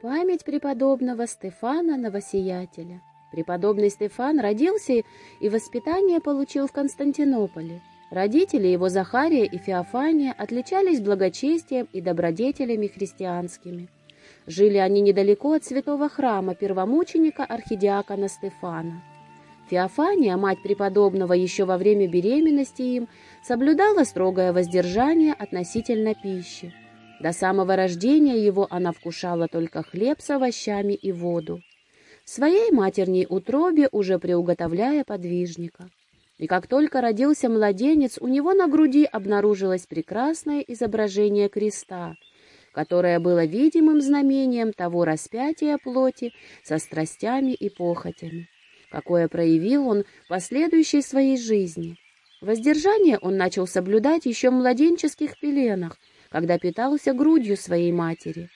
Память преподобного Стефана Новосиятеля. Преподобный Стефан родился и воспитание получил в Константинополе. Родители его Захария и Феофания отличались благочестием и добродетелями христианскими. Жили они недалеко от святого храма первомученика архидиакона Стефана. Феофания, мать преподобного еще во время беременности им, соблюдала строгое воздержание относительно пищи. До самого рождения его она вкушала только хлеб с овощами и воду. Своей матерней утробе уже приуготовляя подвижника. И как только родился младенец, у него на груди обнаружилось прекрасное изображение креста, которое было видимым знамением того распятия плоти со страстями и похотями, какое проявил он в последующей своей жизни. Воздержание он начал соблюдать еще в младенческих пеленах, когда питался грудью своей матери.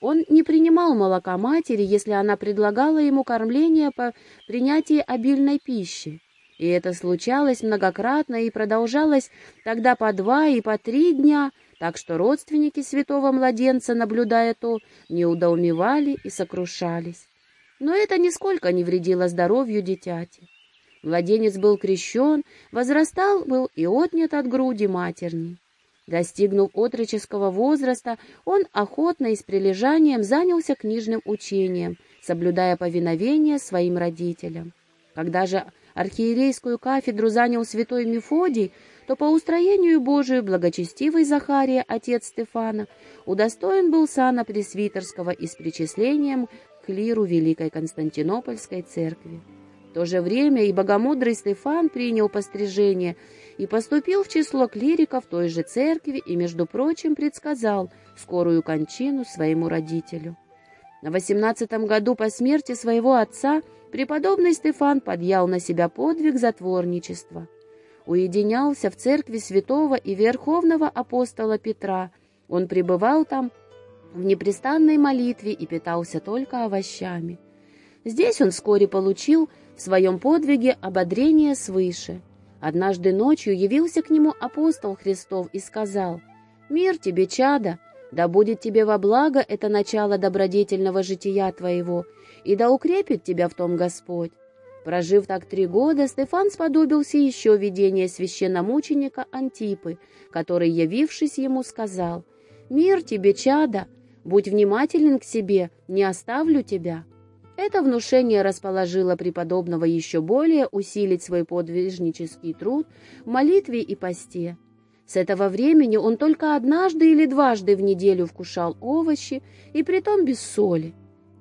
Он не принимал молока матери, если она предлагала ему кормление по принятии обильной пищи. И это случалось многократно и продолжалось тогда по два и по три дня, так что родственники святого младенца, наблюдая то, неудоумевали и сокрушались. Но это нисколько не вредило здоровью дитяти. Младенец был крещен, возрастал был и отнят от груди матерни. Достигнув отроческого возраста, он охотно и с прилежанием занялся книжным учением, соблюдая повиновение своим родителям. Когда же архиерейскую кафедру занял святой Мефодий, то по устроению Божию благочестивый Захария, отец Стефана, удостоен был сана пресвитерского и с причислением к клиру Великой Константинопольской церкви. То же время и богомудрый Стефан принял пострижение и поступил в число клириков той же церкви и, между прочим, предсказал скорую кончину своему родителю. На восемнадцатом году по смерти своего отца преподобный Стефан подъял на себя подвиг затворничества. Уединялся в церкви святого и верховного апостола Петра. Он пребывал там в непрестанной молитве и питался только овощами. Здесь он вскоре получил в своем подвиге ободрение свыше. Однажды ночью явился к нему апостол Христов и сказал, «Мир тебе, чада, да будет тебе во благо это начало добродетельного жития твоего, и да укрепит тебя в том Господь». Прожив так три года, Стефан сподобился еще видения священномученика Антипы, который, явившись ему, сказал, «Мир тебе, чада, будь внимателен к себе, не оставлю тебя». Это внушение расположило преподобного еще более усилить свой подвижнический труд в молитве и посте. С этого времени он только однажды или дважды в неделю вкушал овощи, и притом без соли.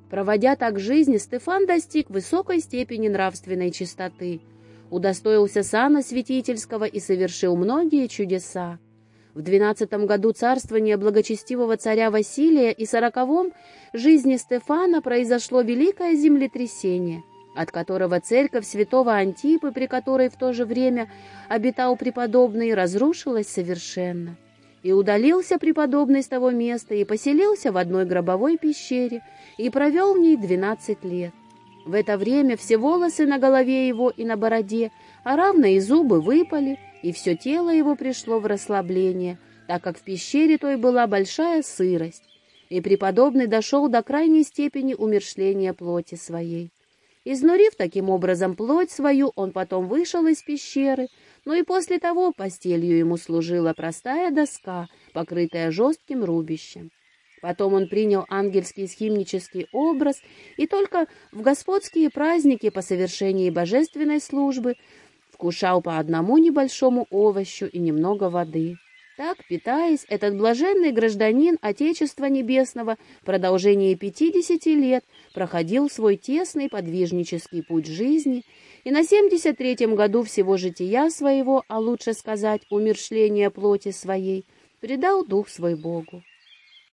Проводя так жизнь, Стефан достиг высокой степени нравственной чистоты, удостоился сана святительского и совершил многие чудеса. В двенадцатом году царствования благочестивого царя Василия и сороковом жизни Стефана произошло великое землетрясение, от которого церковь святого Антипы, при которой в то же время обитал преподобный, разрушилась совершенно. И удалился преподобный с того места и поселился в одной гробовой пещере и провел в ней двенадцать лет. В это время все волосы на голове его и на бороде, а равно и зубы выпали, и все тело его пришло в расслабление, так как в пещере той была большая сырость, и преподобный дошел до крайней степени умершления плоти своей. Изнурив таким образом плоть свою, он потом вышел из пещеры, но и после того постелью ему служила простая доска, покрытая жестким рубищем. Потом он принял ангельский схимнический образ, и только в господские праздники по совершении божественной службы вкушал по одному небольшому овощу и немного воды. Так, питаясь, этот блаженный гражданин Отечества Небесного в продолжении пятидесяти лет проходил свой тесный подвижнический путь жизни и на семьдесят третьем году всего жития своего, а лучше сказать, умершления плоти своей, предал дух свой Богу.